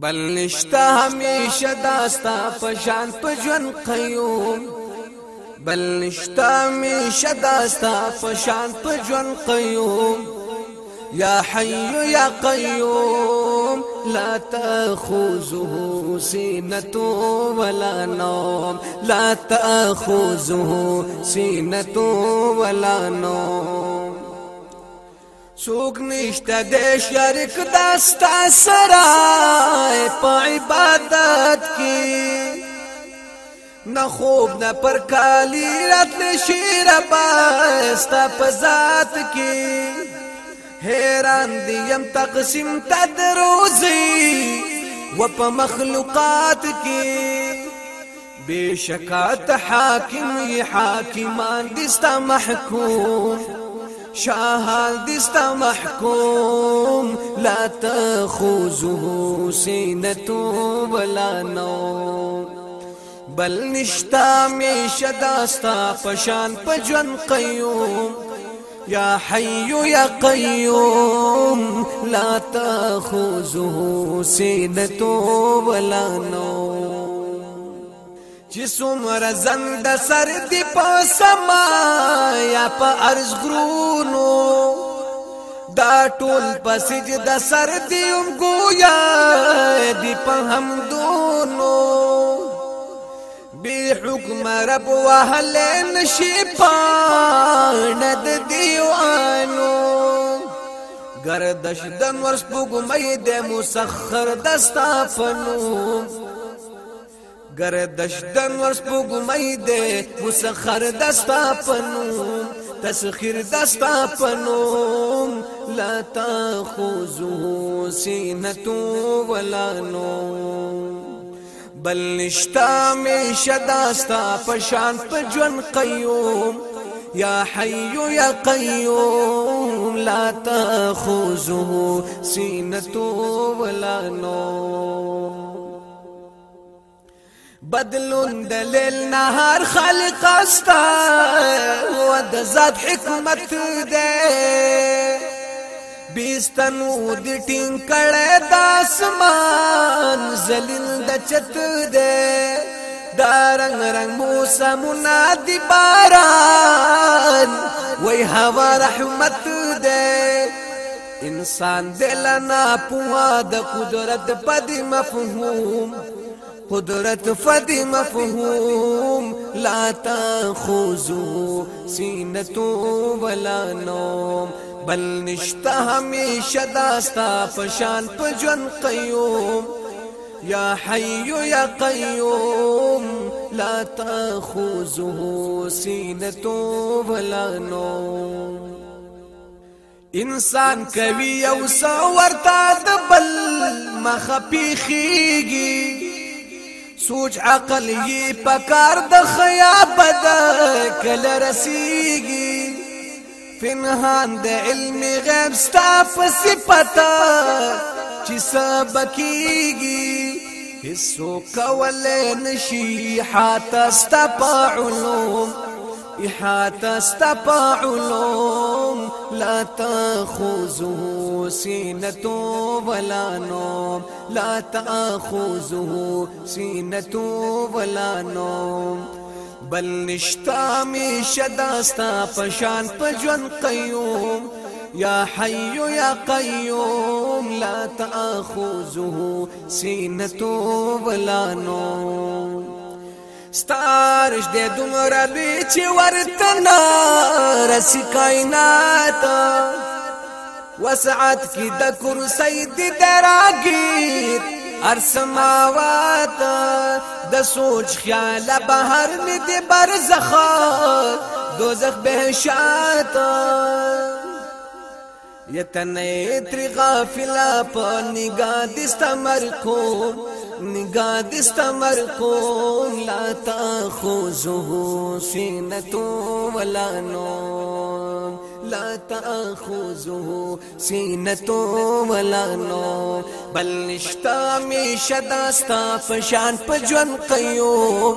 بل نشتا همیشه داستا پشان پجون قیوم بل نشتا همیشه داستا پشان پجون قیوم یا حی یا قیوم لا تأخذه سینة ولا نوم لا تأخذه سینة ولا نوم سوک نشته د شریک داستا سره په عبادت کې نه خوب نه پر کالی رات نشي رباستا په ذات کې حیران دیم تقسیم تدروزی و په مخلوقات کې بشکات حاکم ی حاکمان دستا محکوم شهاد است محکوم لا تخوزه سینت ولا نو بل نشتا می شداستا پشان پجن قیوم یا حی یا قیوم لا تخوزه سینت ولا نو چې څومره زنګ د سر دی په سما یا په ارز غرونو دا ټول پسج د سر دی ام ګویا دی په هم دونو بی حکم رب وهل نشی پاند دیوانو گردش دن ورس بگمید مسخر دستا فنوم گردشدن ورس پو گمئی دے مسخر دستا پنوم تسخیر دستا پنوم لا تاخوزه سینتو ولا نوم بل نشتا میشه داستا پشان پجون قیوم یا حی یا قیوم لا تاخوزه سینتو ولا نوم بدلون دلیل نهار خالق استا و د ذات حکمت دې بیستنو د ټینګ کړه د اسمان زلیل د چت دې دا رنگ رنگ موسم نادی باران وی هوا رحمت دے انسان دلنا پوها د قدرت پدی مفهوم قدرت فدی مفهوم لا تاخذو سینتو ولا نوم بل نشتا همیشه داستا پشان پجن قیوم یا حی یا قیوم لا تاخذو سینتو ولا نوم انسان کوي او سا ورته د بل مخ پیخیږي سوچ عقل یې پکار د خیا بد کل رسیږي فنهان د علم غیب ستاف صفتا چې سبکیږي هیڅو کول نشي حتا ستپ علوم احاطه ستپ علوم لا تأخذه سينة ولا نوم لا تأخذه سينة ولا نوم بل نشتا می شداستا پشان پجون قیوم یا حی یا قیوم لا تأخذه سینة ولا نوم ستارش دې دومره لوی چې ورته نه رسی کائنات وسعت کی د کرسی دې دراګیر ارسماوات د سوچ خیال بهر می دې برزخ دوزخ بهشات یتنې تر غافل په نگاه دستمر کو نگاہ دستا مرکوم لا تا خوزو سینتو ولا نوم لا تا خوزو سینتو ولا نوم بلشتا میشہ داستا پشان پجون قیوم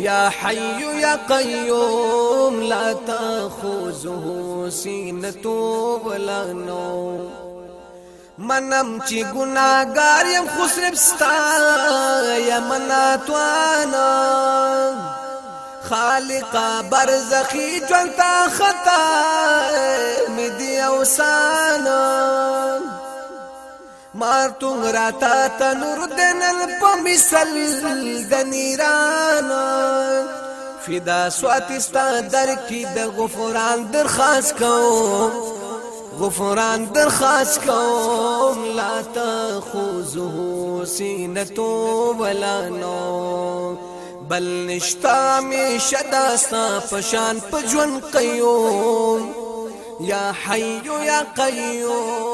یا حیو یا قیوم لا تا خوزو سینتو ولا نوم منم چې ګناګار يم خو صرف ستا يا مناتوانا خالقا برزخي جنتا خطا مدي اوسانا مارتون راتا تنور دنل پمسل دنيرانا فدا سواتستا در کی د غفران درخواست کوم غفران درخواست کوم لا تخوزه سینتو ولا نو بل نشتا می شداستا پشان پجون قیوم یا حی یا قیوم